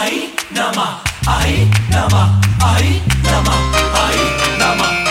愛生愛生愛生愛生